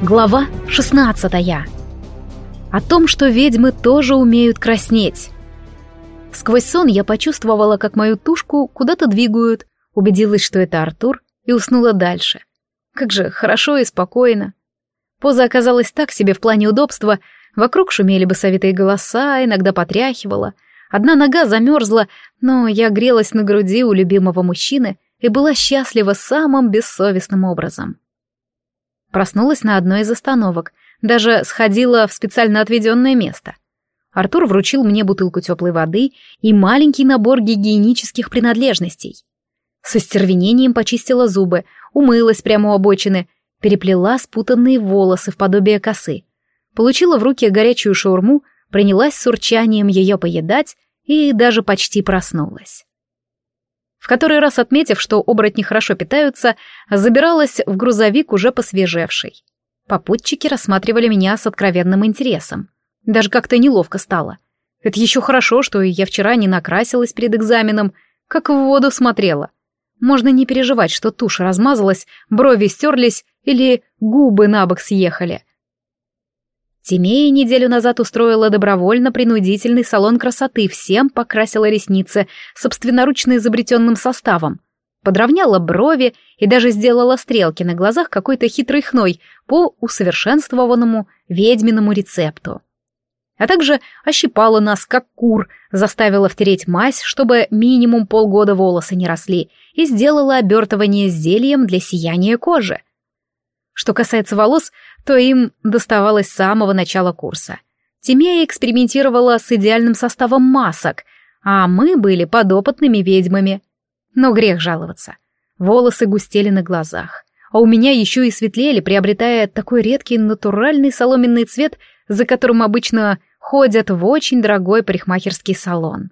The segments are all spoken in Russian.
Глава 16 О том, что ведьмы тоже умеют краснеть. Сквозь сон я почувствовала, как мою тушку куда-то двигают, убедилась, что это Артур, и уснула дальше. Как же хорошо и спокойно. Поза оказалась так себе в плане удобства, вокруг шумели басовитые голоса, иногда потряхивала. Одна нога замерзла, но я грелась на груди у любимого мужчины и была счастлива самым бессовестным образом. Проснулась на одной из остановок, даже сходила в специально отведенное место. Артур вручил мне бутылку теплой воды и маленький набор гигиенических принадлежностей. Со стервенением почистила зубы, умылась прямо у обочины, переплела спутанные волосы в подобие косы. Получила в руки горячую шаурму, принялась с урчанием ее поедать и даже почти проснулась. В который раз отметив, что оборотни хорошо питаются, забиралась в грузовик уже посвежевший. Попутчики рассматривали меня с откровенным интересом. Даже как-то неловко стало. Это еще хорошо, что я вчера не накрасилась перед экзаменом, как в воду смотрела. Можно не переживать, что тушь размазалась, брови стерлись или губы на бок съехали. Тимея неделю назад устроила добровольно-принудительный салон красоты, всем покрасила ресницы собственноручно изобретенным составом, подровняла брови и даже сделала стрелки на глазах какой-то хитрой хной по усовершенствованному ведьминому рецепту. А также ощипала нас, как кур, заставила втереть мазь, чтобы минимум полгода волосы не росли, и сделала обертывание зельем для сияния кожи. Что касается волос, то им доставалось с самого начала курса. Тимея экспериментировала с идеальным составом масок, а мы были подопытными ведьмами. Но грех жаловаться. Волосы густели на глазах, а у меня еще и светлели, приобретая такой редкий натуральный соломенный цвет, за которым обычно ходят в очень дорогой парикмахерский салон.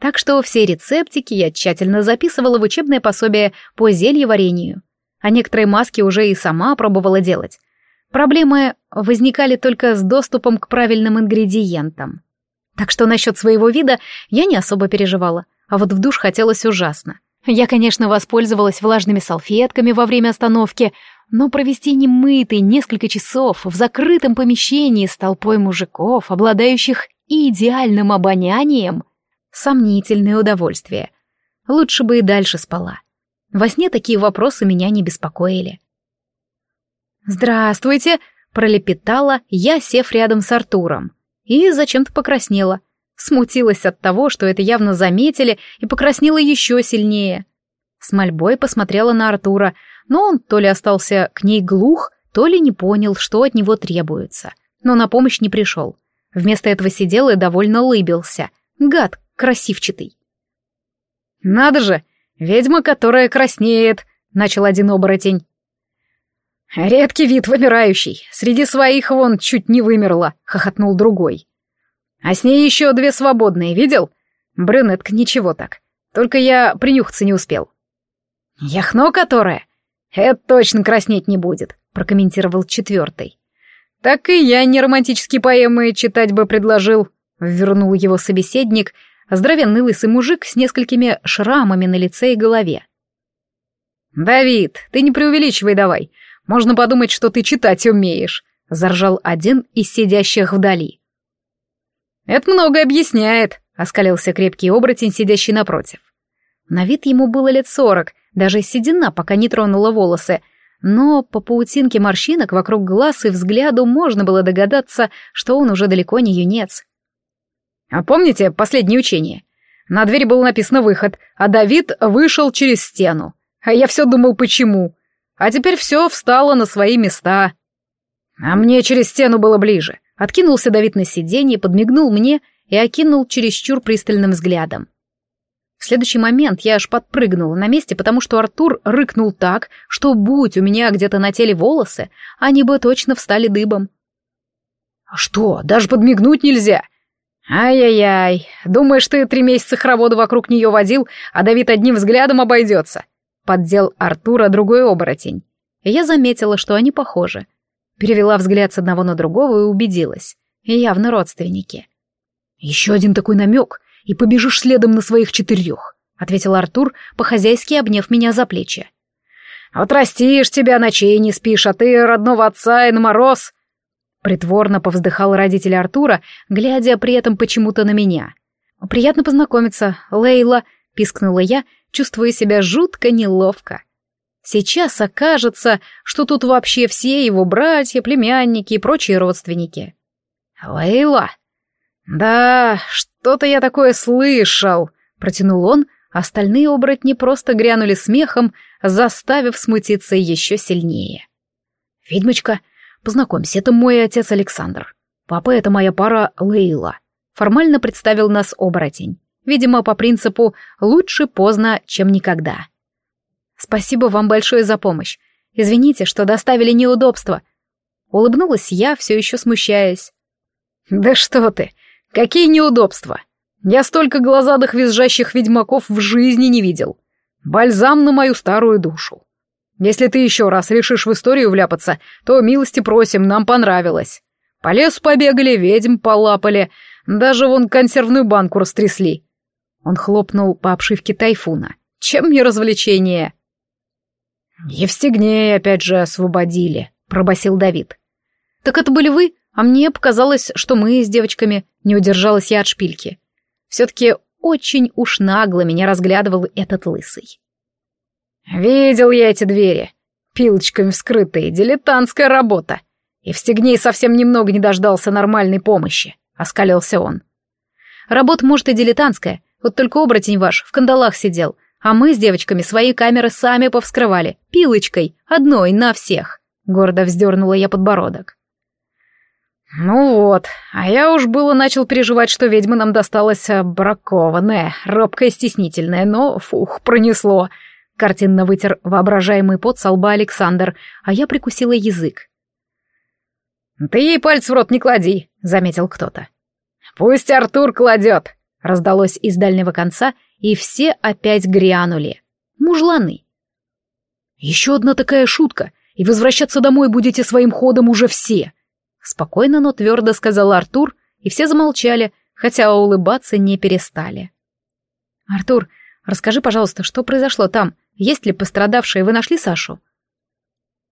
Так что все рецептики я тщательно записывала в учебное пособие по зельеварению, а некоторые маски уже и сама пробовала делать, Проблемы возникали только с доступом к правильным ингредиентам. Так что насчет своего вида я не особо переживала, а вот в душ хотелось ужасно. Я, конечно, воспользовалась влажными салфетками во время остановки, но провести немытый несколько часов в закрытом помещении с толпой мужиков, обладающих идеальным обонянием, сомнительное удовольствие. Лучше бы и дальше спала. Во сне такие вопросы меня не беспокоили. «Здравствуйте!» — пролепетала я, сев рядом с Артуром. И зачем-то покраснела. Смутилась от того, что это явно заметили, и покраснела еще сильнее. С мольбой посмотрела на Артура, но он то ли остался к ней глух, то ли не понял, что от него требуется. Но на помощь не пришел. Вместо этого сидел и довольно улыбился. Гад, красивчатый. «Надо же, ведьма, которая краснеет», — начал один оборотень. «Редкий вид вымирающий. Среди своих вон чуть не вымерла», — хохотнул другой. «А с ней еще две свободные, видел? Брюнетка ничего так. Только я принюхаться не успел». «Яхно которая? Это точно краснеть не будет», — прокомментировал четвертый. «Так и я не романтические поэмы читать бы предложил», — вернул его собеседник, здоровенный лысый мужик с несколькими шрамами на лице и голове. «Давид, ты не преувеличивай давай. Можно подумать, что ты читать умеешь», — заржал один из сидящих вдали. «Это многое объясняет», — оскалился крепкий оборотень, сидящий напротив. На вид ему было лет сорок, даже седина пока не тронула волосы, но по паутинке морщинок вокруг глаз и взгляду можно было догадаться, что он уже далеко не юнец. «А помните последнее учение? На двери было написано «выход», а Давид вышел через стену. А я все думал, почему. А теперь все встало на свои места. А мне через стену было ближе. Откинулся Давид на сиденье, подмигнул мне и окинул чересчур пристальным взглядом. В следующий момент я аж подпрыгнула на месте, потому что Артур рыкнул так, что будь у меня где-то на теле волосы, они бы точно встали дыбом. «А что, даже подмигнуть нельзя?» «Ай-яй-яй, думаешь, ты три месяца хоровода вокруг нее водил, а Давид одним взглядом обойдется?» Поддел Артура другой оборотень. Я заметила, что они похожи. Перевела взгляд с одного на другого и убедилась. Явно родственники. «Еще один такой намек, и побежишь следом на своих четырех», — ответил Артур, по-хозяйски обняв меня за плечи. Отрастишь тебя, ночей не спишь, а ты родного отца и на мороз!» Притворно повздыхал родитель Артура, глядя при этом почему-то на меня. «Приятно познакомиться, Лейла», — пискнула я, чувствуя себя жутко неловко. Сейчас окажется, что тут вообще все его братья, племянники и прочие родственники. «Лейла?» «Да, что-то я такое слышал», — протянул он, остальные оборотни просто грянули смехом, заставив смутиться еще сильнее. «Ведьмочка, познакомься, это мой отец Александр. Папа — это моя пара Лейла», — формально представил нас оборотень. Видимо, по принципу «лучше поздно, чем никогда». «Спасибо вам большое за помощь. Извините, что доставили неудобства». Улыбнулась я, все еще смущаясь. «Да что ты! Какие неудобства! Я столько глазадых визжащих ведьмаков в жизни не видел. Бальзам на мою старую душу. Если ты еще раз решишь в историю вляпаться, то милости просим, нам понравилось. По лесу побегали, ведьм полапали, даже вон консервную банку растрясли. Он хлопнул по обшивке тайфуна. Чем не развлечение? Евстигней опять же освободили, пробасил Давид. Так это были вы? А мне показалось, что мы с девочками не удержалась я от шпильки. Все-таки очень уж нагло меня разглядывал этот лысый. «Видел я эти двери. Пилочками вскрытые, дилетантская работа. И в стегней совсем немного не дождался нормальной помощи», — оскалился он. «Работа, может, и дилетантская, вот только оборотень ваш в кандалах сидел, а мы с девочками свои камеры сами повскрывали, пилочкой, одной на всех», — гордо вздернула я подбородок. «Ну вот, а я уж было начал переживать, что ведьма нам досталась бракованная, робкая, стеснительная, но, фух, пронесло». Картинно вытер воображаемый пот со лба Александр, а я прикусила язык. «Ты ей пальц в рот не клади», — заметил кто-то. «Пусть Артур кладет», — раздалось из дальнего конца, и все опять грянули. Мужланы. «Еще одна такая шутка, и возвращаться домой будете своим ходом уже все», Спокойно, но твердо сказал Артур, и все замолчали, хотя улыбаться не перестали. «Артур, расскажи, пожалуйста, что произошло там? Есть ли пострадавшие? Вы нашли Сашу?»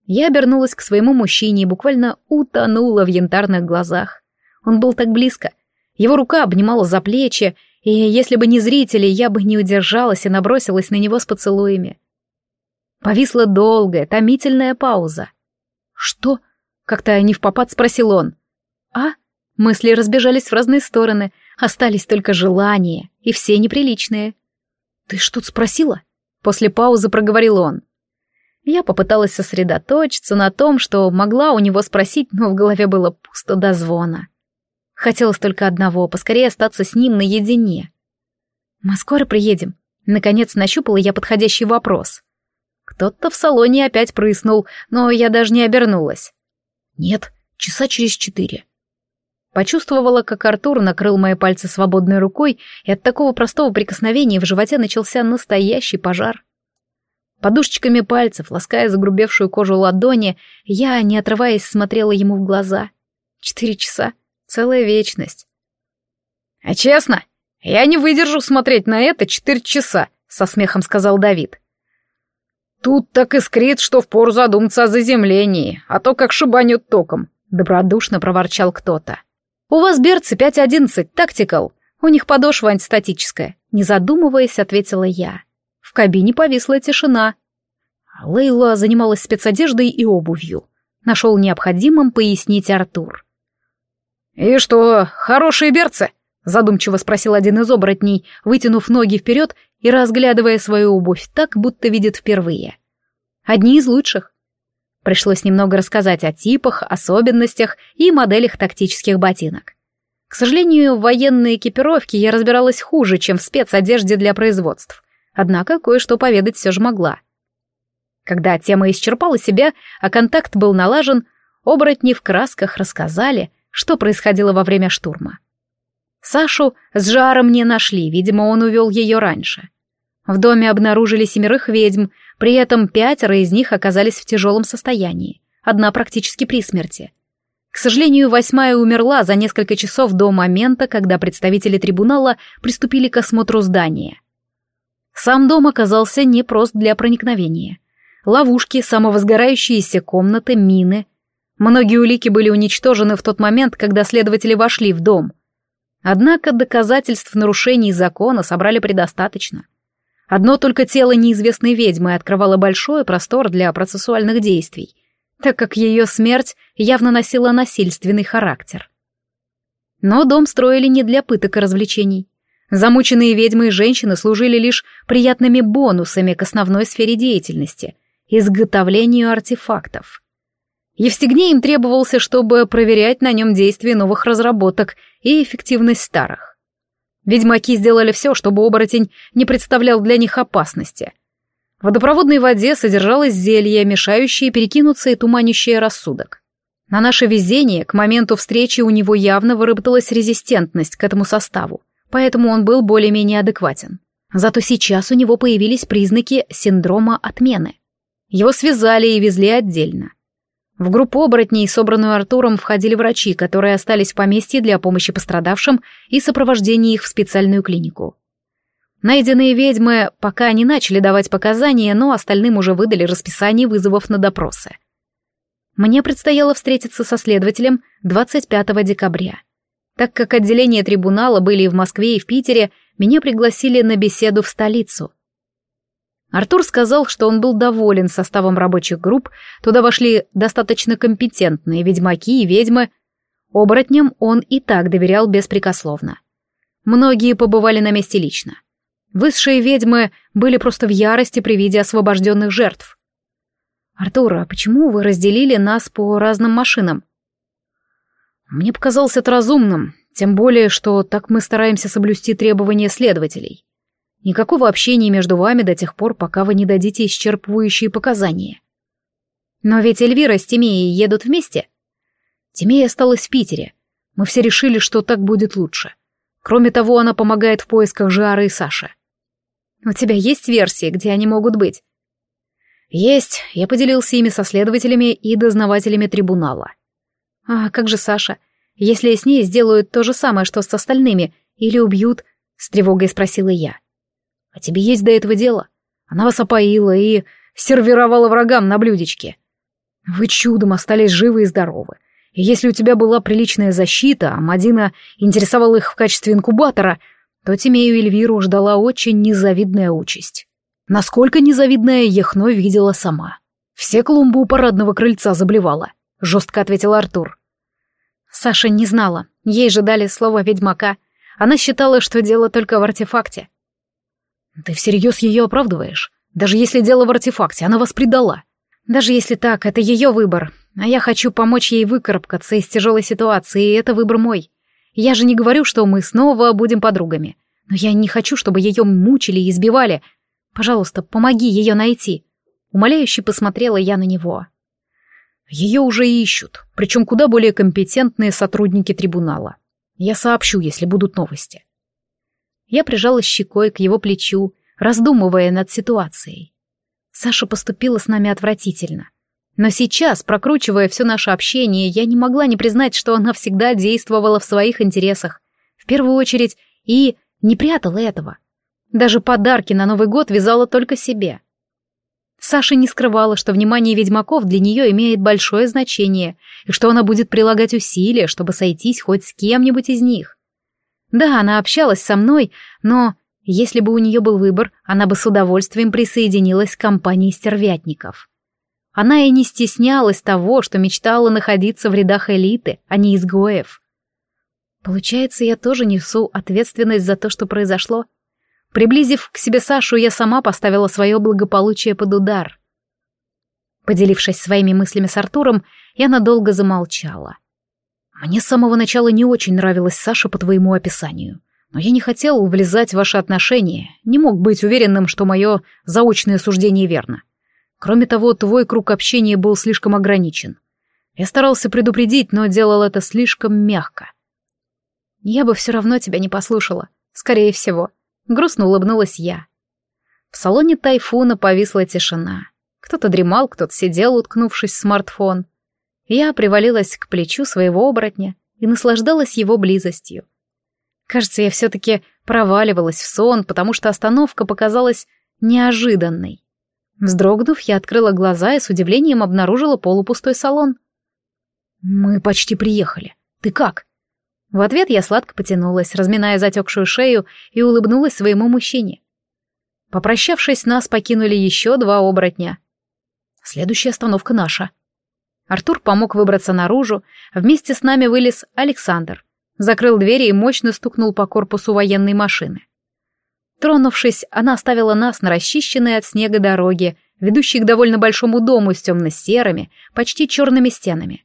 Я обернулась к своему мужчине и буквально утонула в янтарных глазах. Он был так близко. Его рука обнимала за плечи, и если бы не зрители, я бы не удержалась и набросилась на него с поцелуями. Повисла долгая, томительная пауза. «Что?» Как-то не в попад спросил он. А? Мысли разбежались в разные стороны, остались только желания, и все неприличные. «Ты что-то спросила?» После паузы проговорил он. Я попыталась сосредоточиться на том, что могла у него спросить, но в голове было пусто до звона. Хотелось только одного — поскорее остаться с ним наедине. «Мы скоро приедем?» Наконец нащупала я подходящий вопрос. Кто-то в салоне опять прыснул, но я даже не обернулась. Нет, часа через четыре. Почувствовала, как Артур накрыл мои пальцы свободной рукой, и от такого простого прикосновения в животе начался настоящий пожар. Подушечками пальцев, лаская загрубевшую кожу ладони, я, не отрываясь, смотрела ему в глаза. Четыре часа. Целая вечность. «А честно, я не выдержу смотреть на это четыре часа», — со смехом сказал Давид. Тут так искрит, что впору задуматься о заземлении, а то как шибанет током», — добродушно проворчал кто-то. «У вас берцы 5.11, тактикал. У них подошва антистатическая», — не задумываясь, ответила я. В кабине повисла тишина. Лейла занималась спецодеждой и обувью. Нашел необходимым пояснить Артур. «И что, хорошие берцы?» — задумчиво спросил один из оборотней, вытянув ноги вперед и разглядывая свою обувь так, будто видит впервые. Одни из лучших. Пришлось немного рассказать о типах, особенностях и моделях тактических ботинок. К сожалению, в военной экипировке я разбиралась хуже, чем в спецодежде для производств. Однако кое-что поведать все же могла. Когда тема исчерпала себя, а контакт был налажен, оборотни в красках рассказали, что происходило во время штурма. Сашу с жаром не нашли, видимо, он увел ее раньше. В доме обнаружили семерых ведьм, при этом пятеро из них оказались в тяжелом состоянии, одна практически при смерти. К сожалению, восьмая умерла за несколько часов до момента, когда представители трибунала приступили к осмотру здания. Сам дом оказался непрост для проникновения. ловушки, самовозгорающиеся комнаты, мины. Многие улики были уничтожены в тот момент, когда следователи вошли в дом. Однако доказательств нарушений закона собрали предостаточно. Одно только тело неизвестной ведьмы открывало большой простор для процессуальных действий, так как ее смерть явно носила насильственный характер. Но дом строили не для пыток и развлечений. Замученные ведьмы и женщины служили лишь приятными бонусами к основной сфере деятельности — изготовлению артефактов. Евстигне им требовался, чтобы проверять на нем действие новых разработок и эффективность старых. Ведьмаки сделали все, чтобы оборотень не представлял для них опасности. В водопроводной воде содержалось зелье, мешающее перекинуться и туманящее рассудок. На наше везение к моменту встречи у него явно выработалась резистентность к этому составу, поэтому он был более-менее адекватен. Зато сейчас у него появились признаки синдрома отмены. Его связали и везли отдельно. В группу оборотней, собранную Артуром, входили врачи, которые остались в поместье для помощи пострадавшим и сопровождения их в специальную клинику. Найденные ведьмы пока не начали давать показания, но остальным уже выдали расписание вызовов на допросы. Мне предстояло встретиться со следователем 25 декабря. Так как отделения трибунала были и в Москве, и в Питере, меня пригласили на беседу в столицу. Артур сказал, что он был доволен составом рабочих групп, туда вошли достаточно компетентные ведьмаки и ведьмы. Оборотням он и так доверял беспрекословно. Многие побывали на месте лично. Высшие ведьмы были просто в ярости при виде освобожденных жертв. «Артур, а почему вы разделили нас по разным машинам?» «Мне показалось это разумным, тем более, что так мы стараемся соблюсти требования следователей. Никакого общения между вами до тех пор, пока вы не дадите исчерпывающие показания». «Но ведь Эльвира с Тимеей едут вместе?» Тимея осталась в Питере. Мы все решили, что так будет лучше. Кроме того, она помогает в поисках Жары и Саши. «У тебя есть версии, где они могут быть?» «Есть, я поделился ими со следователями и дознавателями трибунала». «А как же Саша? Если с ней сделают то же самое, что с остальными, или убьют?» — с тревогой спросила я. «А тебе есть до этого дело? Она вас опоила и сервировала врагам на блюдечке. Вы чудом остались живы и здоровы. И если у тебя была приличная защита, а Мадина интересовала их в качестве инкубатора, то Тимею Эльвиру ждала очень незавидная участь». Насколько незавидная Ехно видела сама. Все клумбы у парадного крыльца заблевала, жестко ответил Артур. Саша не знала, ей же дали слово ведьмака. Она считала, что дело только в артефакте. Ты всерьез ее оправдываешь? Даже если дело в артефакте, она вас предала. Даже если так, это ее выбор. А я хочу помочь ей выкарабкаться из тяжелой ситуации, и это выбор мой. Я же не говорю, что мы снова будем подругами. Но я не хочу, чтобы ее мучили и избивали, Пожалуйста, помоги ее найти. Умоляюще посмотрела я на него. Ее уже ищут, причем куда более компетентные сотрудники трибунала. Я сообщу, если будут новости. Я прижала щекой к его плечу, раздумывая над ситуацией. Саша поступила с нами отвратительно. Но сейчас, прокручивая все наше общение, я не могла не признать, что она всегда действовала в своих интересах, в первую очередь, и не прятала этого. Даже подарки на Новый год вязала только себе. Саша не скрывала, что внимание ведьмаков для нее имеет большое значение, и что она будет прилагать усилия, чтобы сойтись хоть с кем-нибудь из них. Да, она общалась со мной, но если бы у нее был выбор, она бы с удовольствием присоединилась к компании стервятников. Она и не стеснялась того, что мечтала находиться в рядах элиты, а не изгоев. Получается, я тоже несу ответственность за то, что произошло? Приблизив к себе Сашу, я сама поставила свое благополучие под удар. Поделившись своими мыслями с Артуром, я надолго замолчала. Мне с самого начала не очень нравилась Саша по твоему описанию. Но я не хотел влезать в ваши отношения, не мог быть уверенным, что мое заочное суждение верно. Кроме того, твой круг общения был слишком ограничен. Я старался предупредить, но делал это слишком мягко. Я бы все равно тебя не послушала, скорее всего. Грустно улыбнулась я. В салоне тайфуна повисла тишина. Кто-то дремал, кто-то сидел, уткнувшись в смартфон. Я привалилась к плечу своего оборотня и наслаждалась его близостью. Кажется, я все-таки проваливалась в сон, потому что остановка показалась неожиданной. Вздрогнув, я открыла глаза и с удивлением обнаружила полупустой салон. «Мы почти приехали. Ты как?» В ответ я сладко потянулась, разминая затекшую шею, и улыбнулась своему мужчине. Попрощавшись, нас покинули еще два оборотня. Следующая остановка наша. Артур помог выбраться наружу, вместе с нами вылез Александр. Закрыл двери и мощно стукнул по корпусу военной машины. Тронувшись, она оставила нас на расчищенной от снега дороге, ведущей к довольно большому дому с темно-серыми, почти черными стенами.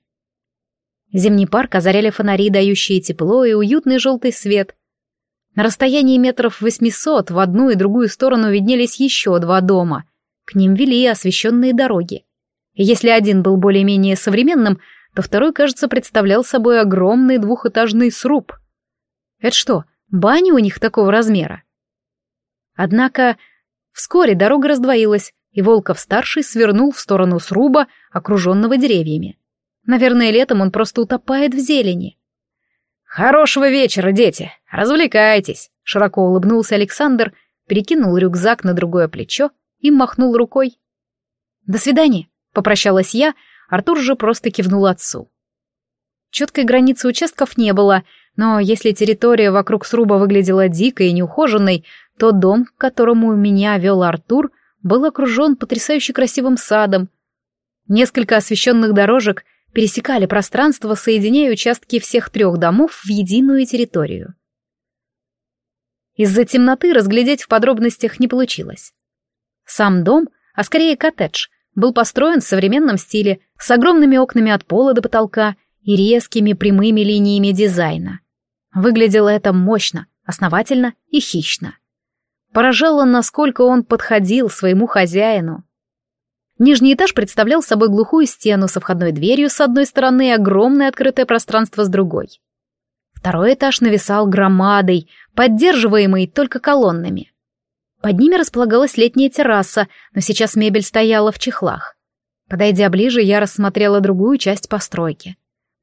Зимний парк озаряли фонари, дающие тепло и уютный желтый свет. На расстоянии метров восьмисот в одну и другую сторону виднелись еще два дома. К ним вели освещенные дороги. Если один был более-менее современным, то второй, кажется, представлял собой огромный двухэтажный сруб. Это что, баня у них такого размера? Однако вскоре дорога раздвоилась, и Волков-старший свернул в сторону сруба, окруженного деревьями. Наверное, летом он просто утопает в зелени. «Хорошего вечера, дети! Развлекайтесь!» Широко улыбнулся Александр, перекинул рюкзак на другое плечо и махнул рукой. «До свидания!» — попрощалась я, Артур же просто кивнул отцу. Четкой границы участков не было, но если территория вокруг сруба выглядела дикой и неухоженной, то дом, к которому меня вел Артур, был окружен потрясающе красивым садом. Несколько освещенных дорожек пересекали пространство, соединяя участки всех трех домов в единую территорию. Из-за темноты разглядеть в подробностях не получилось. Сам дом, а скорее коттедж, был построен в современном стиле, с огромными окнами от пола до потолка и резкими прямыми линиями дизайна. Выглядело это мощно, основательно и хищно. Поражало, насколько он подходил своему хозяину. Нижний этаж представлял собой глухую стену со входной дверью с одной стороны и огромное открытое пространство с другой. Второй этаж нависал громадой, поддерживаемой только колоннами. Под ними располагалась летняя терраса, но сейчас мебель стояла в чехлах. Подойдя ближе, я рассмотрела другую часть постройки.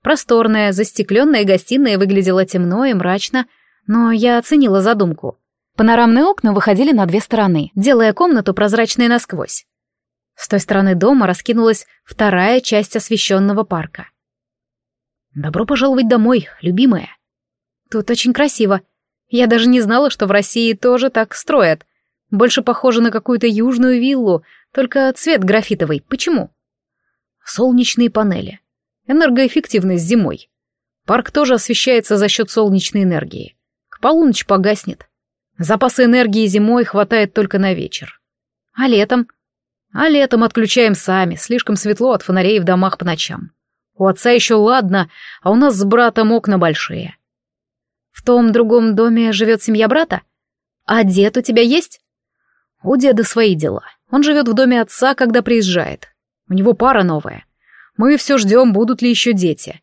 Просторная, застекленная гостиная выглядела темно и мрачно, но я оценила задумку. Панорамные окна выходили на две стороны, делая комнату прозрачной насквозь. С той стороны дома раскинулась вторая часть освещенного парка. «Добро пожаловать домой, любимая!» «Тут очень красиво. Я даже не знала, что в России тоже так строят. Больше похоже на какую-то южную виллу, только цвет графитовый. Почему?» «Солнечные панели. Энергоэффективность зимой. Парк тоже освещается за счет солнечной энергии. К полуночи погаснет. Запасы энергии зимой хватает только на вечер. А летом? А летом отключаем сами, слишком светло от фонарей в домах по ночам. У отца еще ладно, а у нас с братом окна большие. В том другом доме живет семья брата? А дед у тебя есть? У деда свои дела. Он живет в доме отца, когда приезжает. У него пара новая. Мы все ждем, будут ли еще дети.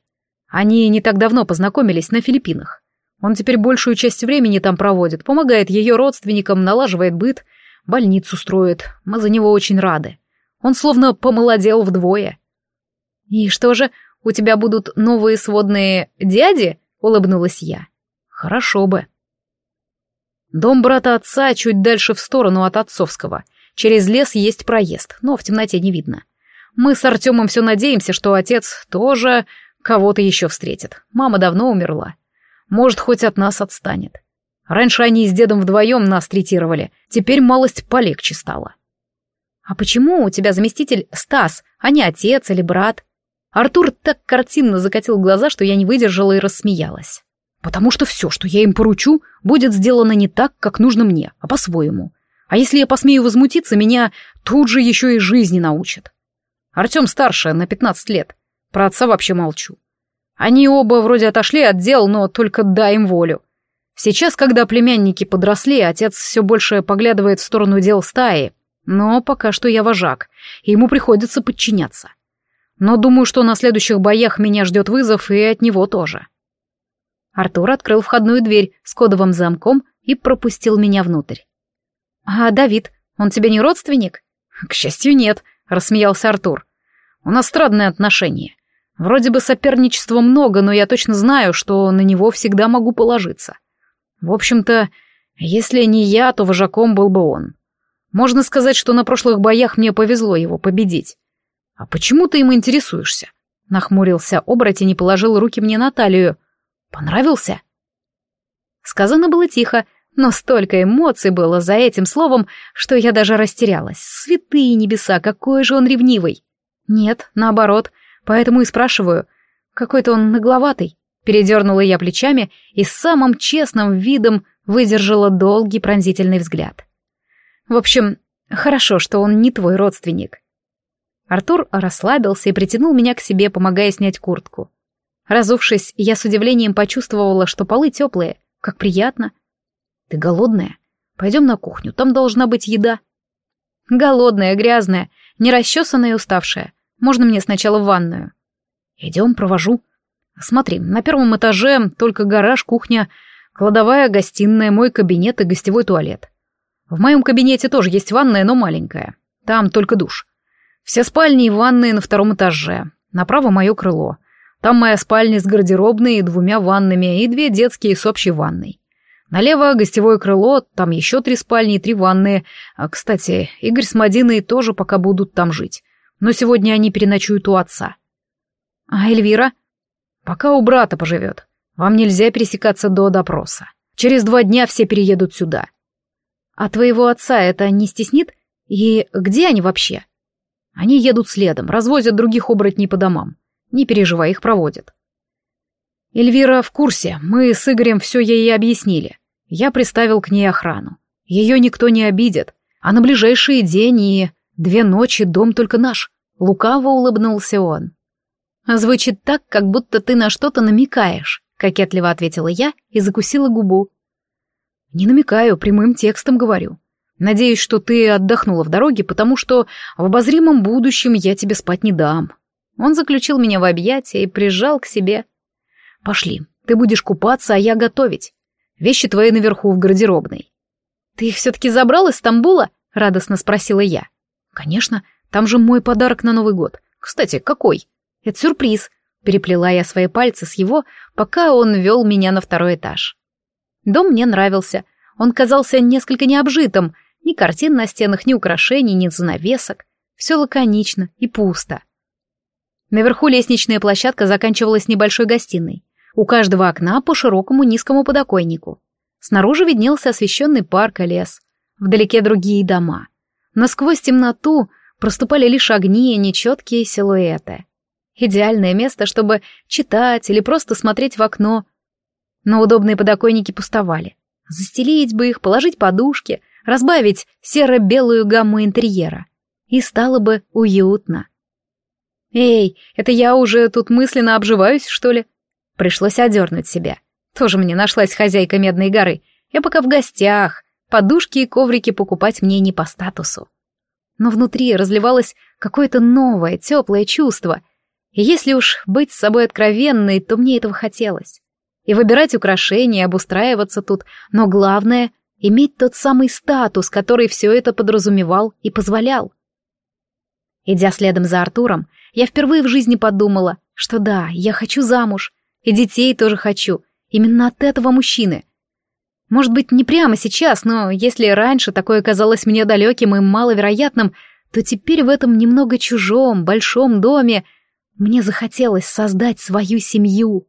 Они не так давно познакомились на Филиппинах. Он теперь большую часть времени там проводит, помогает ее родственникам, налаживает быт, больницу строит. Мы за него очень рады. Он словно помолодел вдвое. «И что же, у тебя будут новые сводные дяди?» — улыбнулась я. «Хорошо бы». Дом брата отца чуть дальше в сторону от отцовского. Через лес есть проезд, но в темноте не видно. Мы с Артемом все надеемся, что отец тоже кого-то еще встретит. Мама давно умерла. Может, хоть от нас отстанет. Раньше они с дедом вдвоем нас третировали, теперь малость полегче стало. А почему у тебя заместитель Стас, а не отец или брат? Артур так картинно закатил глаза, что я не выдержала и рассмеялась. Потому что все, что я им поручу, будет сделано не так, как нужно мне, а по-своему. А если я посмею возмутиться, меня тут же еще и жизни научат. Артем старше на пятнадцать лет. Про отца вообще молчу. Они оба вроде отошли от дел, но только дай им волю. Сейчас, когда племянники подросли, отец все больше поглядывает в сторону дел стаи. Но пока что я вожак, и ему приходится подчиняться. Но думаю, что на следующих боях меня ждет вызов и от него тоже. Артур открыл входную дверь с кодовым замком и пропустил меня внутрь. «А Давид, он тебе не родственник?» «К счастью, нет», — рассмеялся Артур. «У нас странные отношения. Вроде бы соперничества много, но я точно знаю, что на него всегда могу положиться. В общем-то, если не я, то вожаком был бы он. Можно сказать, что на прошлых боях мне повезло его победить. А почему ты им интересуешься? Нахмурился оборотень и положил руки мне на талию. Понравился? Сказано было тихо, но столько эмоций было за этим словом, что я даже растерялась. Святые небеса, какой же он ревнивый! Нет, наоборот, поэтому и спрашиваю. Какой-то он нагловатый. Передернула я плечами и с самым честным видом выдержала долгий пронзительный взгляд. В общем, хорошо, что он не твой родственник. Артур расслабился и притянул меня к себе, помогая снять куртку. Разувшись, я с удивлением почувствовала, что полы теплые. Как приятно. Ты голодная? Пойдем на кухню, там должна быть еда. Голодная, грязная, нерасчесанная и уставшая. Можно мне сначала в ванную? Идем, провожу. Смотри, на первом этаже только гараж, кухня, кладовая, гостиная, мой кабинет и гостевой туалет. В моем кабинете тоже есть ванная, но маленькая. Там только душ. Все спальни и ванные на втором этаже. Направо мое крыло. Там моя спальня с гардеробной и двумя ваннами, и две детские с общей ванной. Налево гостевое крыло, там еще три спальни и три ванные. А, кстати, Игорь с Мадиной тоже пока будут там жить. Но сегодня они переночуют у отца. А Эльвира? Пока у брата поживет. Вам нельзя пересекаться до допроса. Через два дня все переедут сюда. А твоего отца это не стеснит? И где они вообще? Они едут следом, развозят других оборотней по домам. Не переживай, их проводят. Эльвира в курсе, мы с Игорем все ей объяснили. Я приставил к ней охрану. Ее никто не обидит, а на ближайшие день и две ночи дом только наш. Лукаво улыбнулся он. Звучит так, как будто ты на что-то намекаешь, кокетливо ответила я и закусила губу. Не намекаю, прямым текстом говорю. Надеюсь, что ты отдохнула в дороге, потому что в обозримом будущем я тебе спать не дам. Он заключил меня в объятия и прижал к себе. Пошли, ты будешь купаться, а я готовить. Вещи твои наверху в гардеробной. Ты их все-таки забрал из Стамбула? Радостно спросила я. Конечно, там же мой подарок на Новый год. Кстати, какой? Это сюрприз. Переплела я свои пальцы с его, пока он вел меня на второй этаж. Дом мне нравился. Он казался несколько необжитым, ни картин на стенах, ни украшений, ни занавесок. Все лаконично и пусто. Наверху лестничная площадка заканчивалась небольшой гостиной. У каждого окна по широкому низкому подоконнику. Снаружи виднелся освещенный парк и лес. Вдалеке другие дома. Но сквозь темноту проступали лишь огни и нечеткие силуэты. Идеальное место, чтобы читать или просто смотреть в окно. Но удобные подоконники пустовали. Застелить бы их, положить подушки, разбавить серо-белую гамму интерьера. И стало бы уютно. «Эй, это я уже тут мысленно обживаюсь, что ли?» Пришлось одернуть себя. Тоже мне нашлась хозяйка Медной горы. Я пока в гостях. Подушки и коврики покупать мне не по статусу. Но внутри разливалось какое-то новое, теплое чувство. И если уж быть с собой откровенной, то мне этого хотелось. И выбирать украшения, обустраиваться тут, но главное иметь тот самый статус, который все это подразумевал и позволял. Идя следом за Артуром, я впервые в жизни подумала, что да, я хочу замуж, и детей тоже хочу, именно от этого мужчины. Может быть, не прямо сейчас, но если раньше такое казалось мне далеким и маловероятным, то теперь в этом немного чужом, большом доме мне захотелось создать свою семью.